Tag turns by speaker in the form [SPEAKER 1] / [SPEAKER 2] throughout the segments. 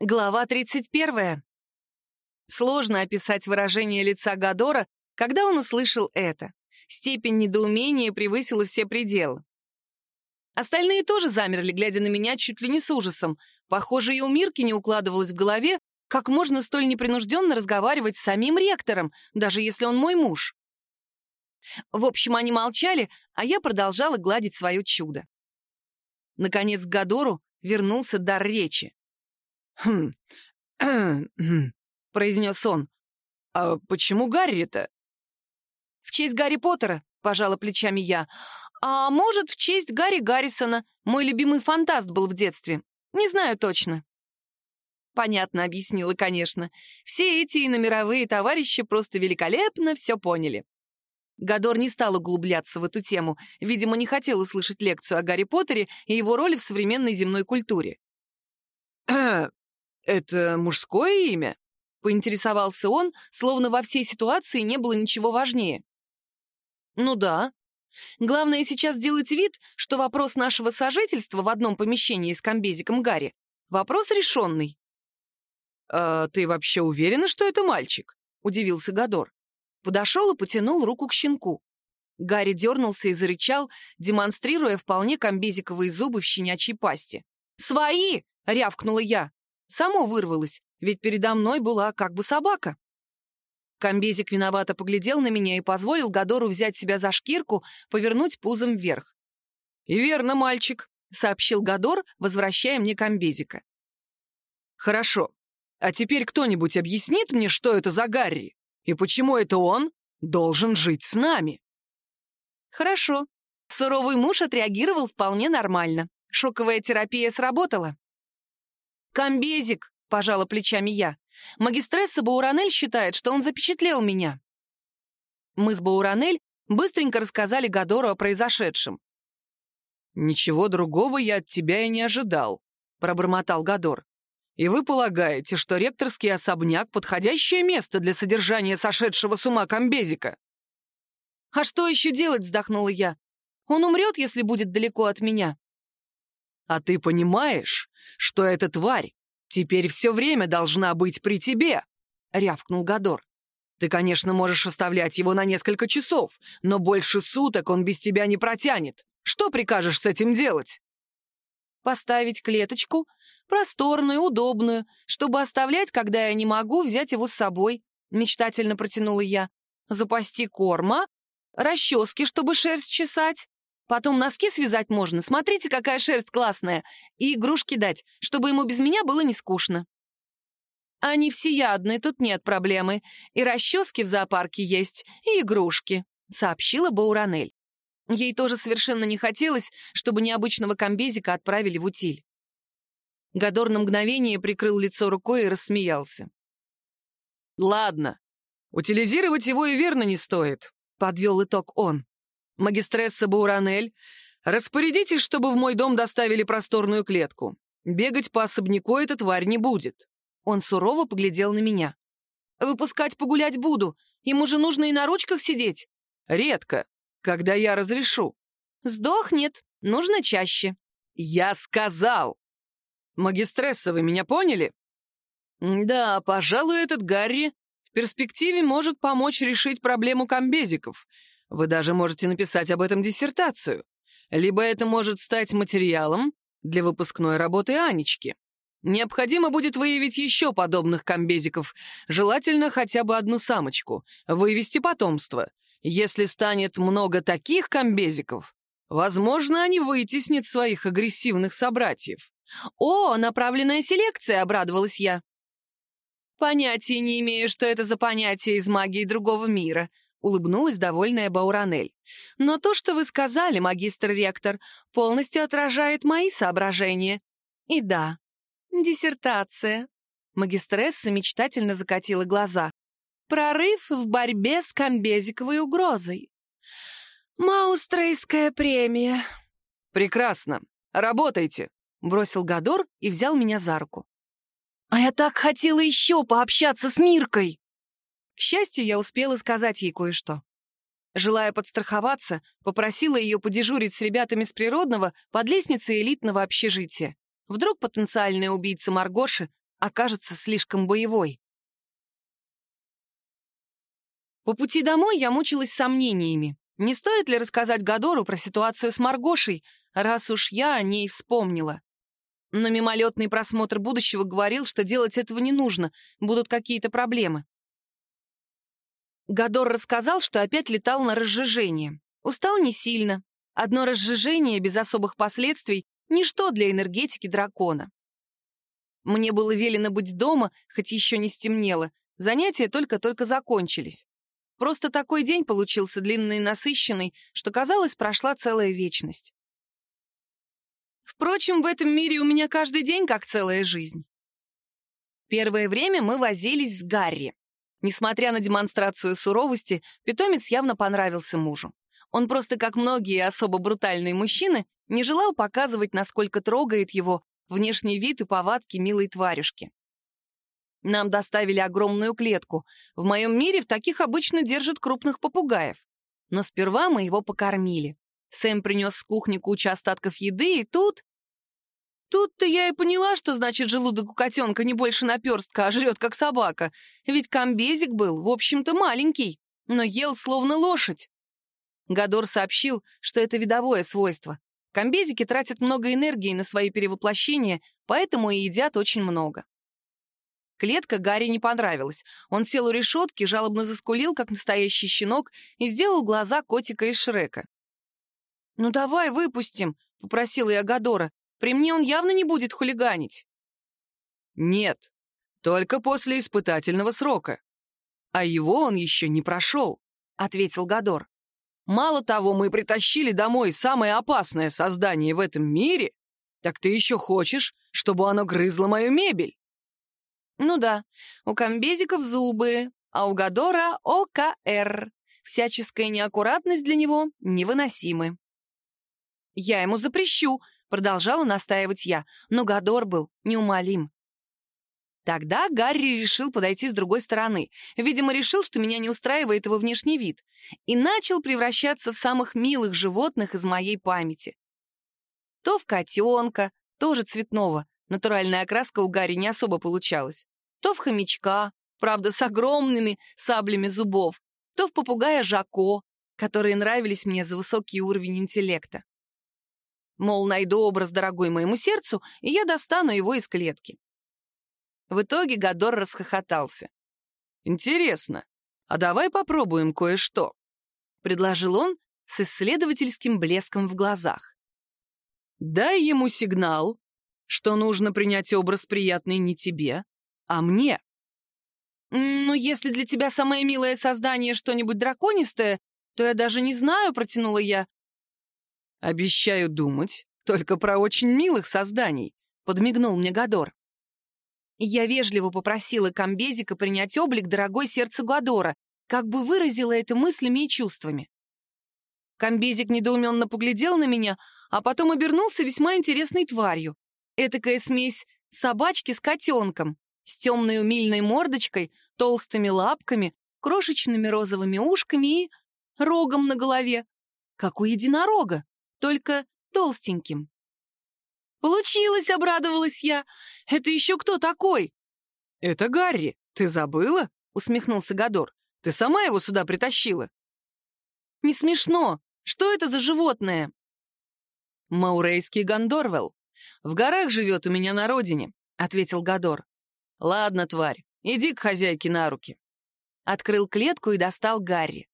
[SPEAKER 1] Глава 31. Сложно описать выражение лица Гадора, когда он услышал это. Степень недоумения превысила все пределы. Остальные тоже замерли, глядя на меня чуть ли не с ужасом. Похоже, и у Мирки не укладывалось в голове, как можно столь непринужденно разговаривать с самим ректором, даже если он мой муж. В общем, они молчали, а я продолжала гладить свое чудо. Наконец к Гадору вернулся дар речи.
[SPEAKER 2] «Хм, произнес он. «А почему Гарри-то?»
[SPEAKER 1] «В честь Гарри Поттера», — пожала плечами я. «А может, в честь Гарри Гаррисона. Мой любимый фантаст был в детстве. Не знаю точно». Понятно объяснила, конечно. Все эти иномировые товарищи просто великолепно все поняли. Гадор не стал углубляться в эту тему, видимо, не хотел услышать лекцию о Гарри Поттере и его роли в современной земной культуре.
[SPEAKER 2] «Это мужское имя?» — поинтересовался он, словно во всей ситуации не было ничего важнее.
[SPEAKER 1] «Ну да. Главное сейчас делать вид, что вопрос нашего сожительства в одном помещении с комбезиком Гарри — вопрос решенный».
[SPEAKER 2] «А ты вообще уверена, что это мальчик?» — удивился Гадор.
[SPEAKER 1] Подошел и потянул руку к щенку. Гарри дернулся и зарычал, демонстрируя вполне комбезиковые зубы в щенячьей пасти. «Свои!» — рявкнула я. Само вырвалось, ведь передо мной была как бы собака. Комбезик виновато поглядел на меня и позволил Гадору взять себя за шкирку, повернуть пузом вверх.
[SPEAKER 2] «И верно, мальчик», —
[SPEAKER 1] сообщил Гадор, возвращая мне комбезика.
[SPEAKER 2] «Хорошо. А теперь кто-нибудь объяснит мне, что это за Гарри? И почему это он должен жить с нами?»
[SPEAKER 1] «Хорошо». Суровый муж отреагировал вполне нормально. Шоковая терапия сработала. «Комбезик!» — пожала плечами я. «Магистресса Бауранель считает, что он запечатлел меня». Мы с Бауранель быстренько рассказали Гадору о произошедшем.
[SPEAKER 2] «Ничего другого я от тебя и не ожидал», — пробормотал Гадор. «И вы полагаете, что ректорский особняк — подходящее место для содержания сошедшего с ума комбезика?»
[SPEAKER 1] «А что еще делать?» — вздохнула я. «Он умрет, если будет далеко от меня».
[SPEAKER 2] «А ты понимаешь, что эта тварь теперь все время должна быть при тебе?» — рявкнул Гадор. «Ты, конечно, можешь оставлять его на несколько часов, но больше суток он без тебя не протянет. Что прикажешь с этим делать?»
[SPEAKER 1] «Поставить клеточку, просторную, удобную, чтобы оставлять, когда я не могу, взять его с собой», — мечтательно протянула я. «Запасти корма, расчески, чтобы шерсть чесать, Потом носки связать можно, смотрите, какая шерсть классная, и игрушки дать, чтобы ему без меня было не скучно. Они всеядные, тут нет проблемы. И расчески в зоопарке есть, и игрушки», — сообщила Бауранель. Ей тоже совершенно не хотелось, чтобы необычного комбезика отправили в утиль. Гадор на мгновение прикрыл лицо рукой и рассмеялся.
[SPEAKER 2] «Ладно, утилизировать его и верно не стоит», — подвел итог он. Магистресса Бауранель, распорядитесь, чтобы в мой дом доставили просторную клетку. Бегать по особняку эта тварь не будет».
[SPEAKER 1] Он сурово поглядел на меня. «Выпускать погулять буду. Ему же нужно и на ручках сидеть».
[SPEAKER 2] «Редко, когда я разрешу».
[SPEAKER 1] «Сдохнет. Нужно чаще».
[SPEAKER 2] «Я сказал!» «Магистресса, вы меня поняли?» «Да, пожалуй, этот Гарри в перспективе может помочь решить проблему комбезиков, вы даже можете написать об этом диссертацию. Либо это может стать материалом для выпускной работы Анечки. Необходимо будет выявить еще подобных комбезиков, желательно хотя бы одну самочку, вывести потомство. Если станет много таких комбезиков, возможно, они вытеснят своих агрессивных собратьев.
[SPEAKER 1] «О, направленная селекция!» — обрадовалась я. «Понятия не имею, что это за понятие из магии другого мира», — улыбнулась довольная Бауранель. «Но то, что вы сказали, магистр ректор, полностью отражает мои соображения. И да, диссертация». Магистресса мечтательно закатила глаза. «Прорыв в борьбе с комбезиковой угрозой. Маустрейская премия».
[SPEAKER 2] «Прекрасно. Работайте», — бросил Гадор и взял меня за руку.
[SPEAKER 1] «А я так хотела еще пообщаться с Миркой!» К счастью, я успела сказать ей кое-что. Желая подстраховаться, попросила ее подежурить с ребятами с природного под лестницей элитного общежития. Вдруг потенциальная убийца Маргоши окажется слишком боевой. По пути домой я мучилась сомнениями. Не стоит ли рассказать Гадору про ситуацию с Маргошей, раз уж я о ней вспомнила? Но мимолетный просмотр будущего говорил, что делать этого не нужно, будут какие-то проблемы. Гадор рассказал, что опять летал на разжижение. Устал не сильно. Одно разжижение без особых последствий — ничто для энергетики дракона. Мне было велено быть дома, хоть еще не стемнело. Занятия только-только закончились. Просто такой день получился длинный и насыщенный, что, казалось, прошла целая вечность. Впрочем, в этом мире у меня каждый день как целая жизнь. Первое время мы возились с Гарри. Несмотря на демонстрацию суровости, питомец явно понравился мужу. Он просто, как многие особо брутальные мужчины, не желал показывать, насколько трогает его внешний вид и повадки милой тварюшки. Нам доставили огромную клетку. В моем мире в таких обычно держат крупных попугаев. Но сперва мы его покормили. Сэм принес с кухни кучу остатков еды, и тут... Тут-то я и поняла, что значит желудок у котенка не больше наперстка, а жрет как собака. Ведь комбезик был, в общем-то, маленький, но ел словно лошадь. Гадор сообщил, что это видовое свойство. Комбезики тратят много энергии на свои перевоплощения, поэтому и едят очень много. Клетка Гарри не понравилась. Он сел у решетки, жалобно заскулил, как настоящий щенок, и сделал глаза котика из Шрека. «Ну давай выпустим», — попросила я Гадора. «При мне он явно не будет хулиганить».
[SPEAKER 2] «Нет, только после испытательного срока. А его он еще не прошел», — ответил Гадор. «Мало того, мы притащили домой самое опасное создание в этом мире, так ты еще хочешь, чтобы оно грызло мою мебель?»
[SPEAKER 1] Ну да, у комбезиков зубы, а у Гадора — ОКР. Всяческая неаккуратность для него невыносимы. «Я ему запрещу», — продолжала настаивать я, но Гадор был неумолим. Тогда Гарри решил подойти с другой стороны. Видимо, решил, что меня не устраивает его внешний вид. И начал превращаться в самых милых животных из моей памяти. То в котенка, тоже цветного, Натуральная окраска у Гарри не особо получалась. То в хомячка, правда, с огромными саблями зубов, то в попугая Жако, которые нравились мне за высокий уровень интеллекта. Мол, найду образ дорогой моему сердцу, и я достану его из клетки. В итоге Гадор расхохотался.
[SPEAKER 2] «Интересно, а давай попробуем кое-что», — предложил он с исследовательским блеском в глазах. «Дай ему сигнал, что нужно принять образ приятный не тебе, а мне.
[SPEAKER 1] «Ну, если для тебя самое милое создание что-нибудь драконистое, то я даже не знаю», — протянула я.
[SPEAKER 2] «Обещаю думать только про очень милых созданий», — подмигнул мне Гадор.
[SPEAKER 1] Я вежливо попросила Комбезика принять облик дорогой сердца Гадора, как бы выразила это мыслями и чувствами. Комбезик недоуменно поглядел на меня, а потом обернулся весьма интересной тварью. Этакая смесь собачки с котенком, с темной умильной мордочкой, толстыми лапками, крошечными розовыми ушками и рогом на голове, как у единорога, только толстеньким. «Получилось!» — обрадовалась я. «Это еще кто такой?»
[SPEAKER 2] «Это Гарри. Ты забыла?» — усмехнулся Гадор. «Ты сама его сюда притащила?»
[SPEAKER 1] «Не смешно. Что это за животное?»
[SPEAKER 2] «Маурейский Гандорвелл. В горах живет у меня на родине», — ответил Гадор. «Ладно, тварь, иди к хозяйке на руки».
[SPEAKER 1] Открыл клетку и достал Гарри.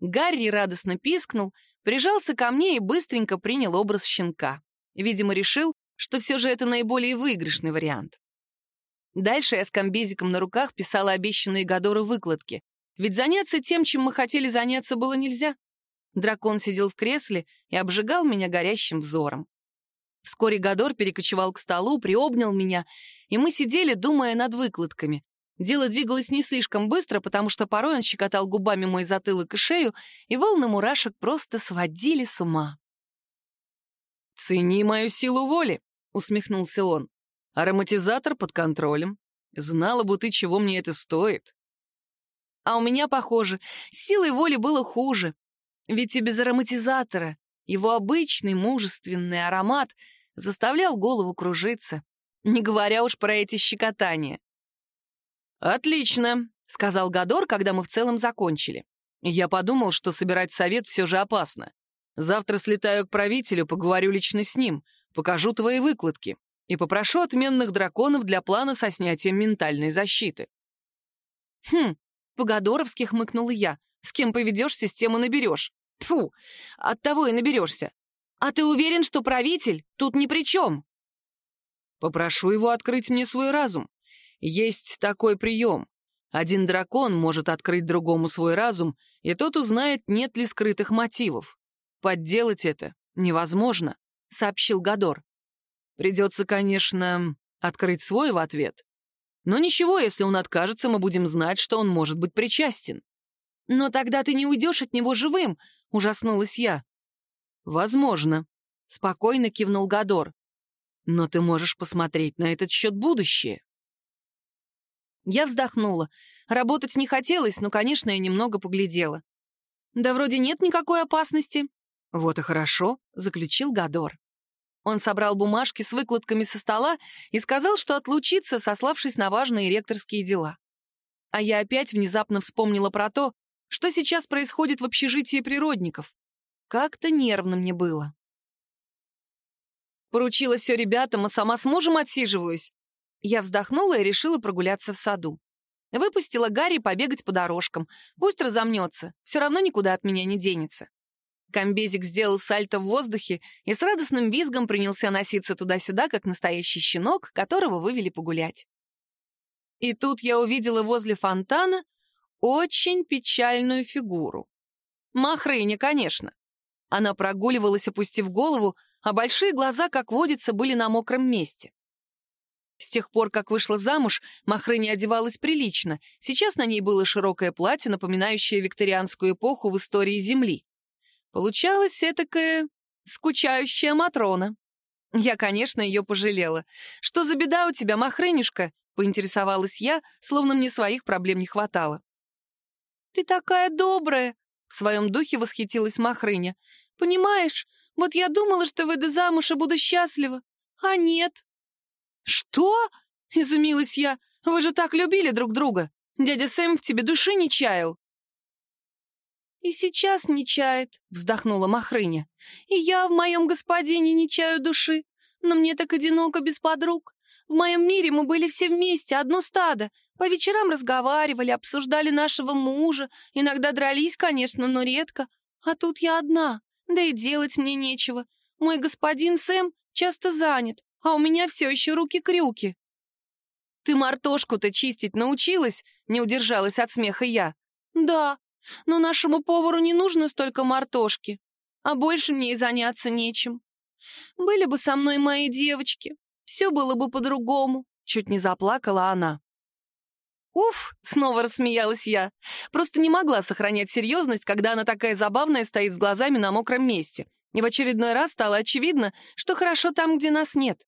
[SPEAKER 1] Гарри радостно пискнул, прижался ко мне и быстренько принял образ щенка. Видимо, решил, что все же это наиболее выигрышный вариант. Дальше я с комбезиком на руках писала обещанные Гадору выкладки, ведь заняться тем, чем мы хотели заняться, было нельзя. Дракон сидел в кресле и обжигал меня горящим взором. Вскоре Гадор перекочевал к столу, приобнял меня, и мы сидели, думая над выкладками. Дело двигалось не слишком быстро, потому что порой он щекотал губами мой затылок и шею, и волны мурашек просто сводили с ума.
[SPEAKER 2] «Цени мою силу воли», — усмехнулся он. «Ароматизатор под контролем. Знала бы ты, чего мне это стоит».
[SPEAKER 1] А у меня, похоже, силой воли было хуже. Ведь и без ароматизатора его обычный мужественный аромат заставлял голову кружиться. не говоря уж про эти щекотания.
[SPEAKER 2] «Отлично», — сказал Гадор, когда мы в целом закончили. Я подумал, что собирать совет все же опасно. Завтра слетаю к правителю, поговорю лично с ним, покажу твои выкладки и попрошу отменных драконов для плана со снятием ментальной защиты.
[SPEAKER 1] Хм, по-гадоровски хмыкнула я. С кем поведешь, систему наберешь. Фу, от того и наберешься. А ты уверен, что правитель тут ни при чем?
[SPEAKER 2] Попрошу его открыть мне свой разум. Есть такой прием. Один дракон может открыть другому свой разум, и тот узнает, нет ли скрытых мотивов. Подделать это невозможно, — сообщил Гадор. Придется, конечно, открыть свой в ответ. Но ничего, если он откажется, мы будем знать, что он может быть причастен.
[SPEAKER 1] Но тогда ты не уйдешь от него живым, — ужаснулась я.
[SPEAKER 2] Возможно, — спокойно кивнул Гадор. Но ты можешь посмотреть на этот счет будущее.
[SPEAKER 1] Я вздохнула. Работать не хотелось, но, конечно, я немного поглядела. Да вроде нет никакой опасности.
[SPEAKER 2] Вот и хорошо, заключил Гадор.
[SPEAKER 1] Он собрал бумажки с выкладками со стола и сказал, что отлучится, сославшись на важные ректорские дела. А я опять внезапно вспомнила про то, что сейчас происходит в общежитии природников. Как-то нервно мне было. Поручила все ребятам, а сама с мужем отсиживаюсь. Я вздохнула и решила прогуляться в саду. Выпустила Гарри побегать по дорожкам. Пусть разомнется, все равно никуда от меня не денется. Комбезик сделал сальто в воздухе и с радостным визгом принялся носиться туда-сюда, как настоящий щенок, которого вывели погулять. И тут я увидела возле фонтана очень печальную фигуру. Махрыня, конечно. Она прогуливалась, опустив голову, а большие глаза, как водится, были на мокром месте. С тех пор, как вышла замуж, Махрыня одевалась прилично. Сейчас на ней было широкое платье, напоминающее викторианскую эпоху в истории Земли. Получалась этакая скучающая Матрона. Я, конечно, ее пожалела. «Что за беда у тебя, Махрынюшка?» — поинтересовалась я, словно мне своих проблем не хватало. «Ты такая добрая!» — в своем духе восхитилась Махрыня. «Понимаешь, вот я думала, что выйду замуж и буду счастлива, а нет». «Что?» — изумилась я. «Вы же так любили друг друга. Дядя Сэм в тебе души не чаял». «И сейчас не чает», — вздохнула Махрыня. «И я в моем господине не чаю души. Но мне так одиноко без подруг. В моем мире мы были все вместе, одно стадо. По вечерам разговаривали, обсуждали нашего мужа. Иногда дрались, конечно, но редко. А тут я одна, да и делать мне нечего. Мой господин Сэм часто занят а у меня все еще руки-крюки. «Ты мартошку-то чистить научилась?» — не удержалась от смеха я. «Да, но нашему повару не нужно столько мартошки, а больше мне и заняться нечем. Были бы со мной мои девочки, все было бы по-другому», — чуть не заплакала она. «Уф!» — снова рассмеялась я. Просто не могла сохранять серьезность, когда она такая забавная стоит с глазами на мокром месте. И в очередной раз стало очевидно, что хорошо там, где нас нет.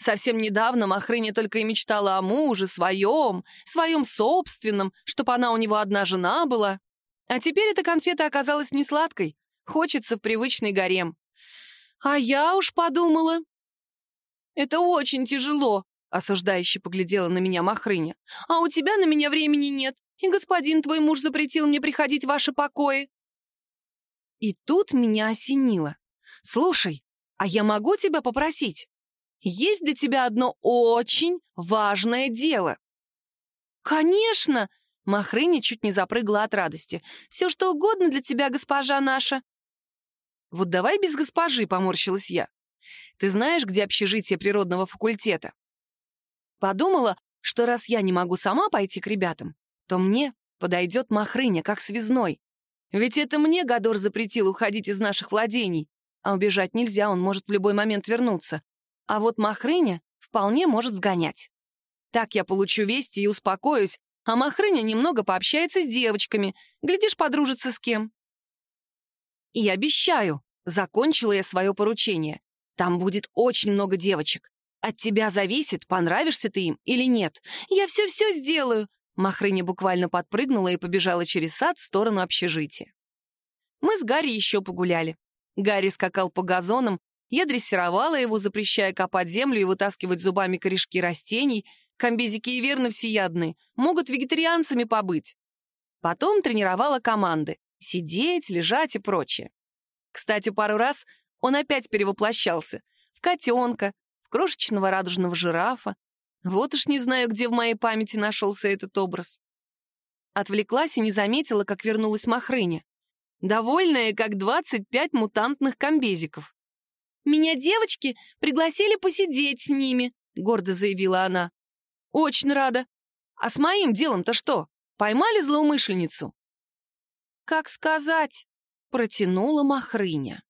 [SPEAKER 1] Совсем недавно Махрыня только и мечтала о муже, своем, своем собственном, чтоб она у него одна жена была. А теперь эта конфета оказалась не сладкой, хочется в привычный гарем. А я уж подумала... Это очень тяжело, осуждающе поглядела на меня Махрыня. А у тебя на меня времени нет, и господин твой муж запретил мне приходить в ваши покои. И тут меня осенило. Слушай, а я могу тебя попросить? Есть для тебя одно очень важное дело». «Конечно!» — Махрыня чуть не запрыгла от радости. «Все, что угодно для тебя, госпожа наша». «Вот давай без госпожи», — поморщилась я. «Ты знаешь, где общежитие природного факультета?» Подумала, что раз я не могу сама пойти к ребятам, то мне подойдет Махрыня как связной. Ведь это мне Гадор запретил уходить из наших владений, а убежать нельзя, он может в любой момент вернуться. А вот Махрыня вполне может сгонять. Так я получу вести и успокоюсь, а Махрыня немного пообщается с девочками, глядишь, подружится с кем. И обещаю, закончила я свое поручение. Там будет очень много девочек. От тебя зависит, понравишься ты им или нет. Я все-все сделаю. Махрыня буквально подпрыгнула и побежала через сад в сторону общежития. Мы с Гарри еще погуляли. Гарри скакал по газонам, Я дрессировала его, запрещая копать землю и вытаскивать зубами корешки растений. Комбезики и верно всеядные, могут вегетарианцами побыть. Потом тренировала команды — сидеть, лежать и прочее. Кстати, пару раз он опять перевоплощался. В котенка, в крошечного радужного жирафа. Вот уж не знаю, где в моей памяти нашелся этот образ. Отвлеклась и не заметила, как вернулась Махрыня. Довольная, как 25 мутантных комбезиков. «Меня девочки пригласили посидеть с ними», — гордо заявила она. «Очень рада. А с моим делом-то что? Поймали злоумышленницу?» «Как сказать?» — протянула Махрыня.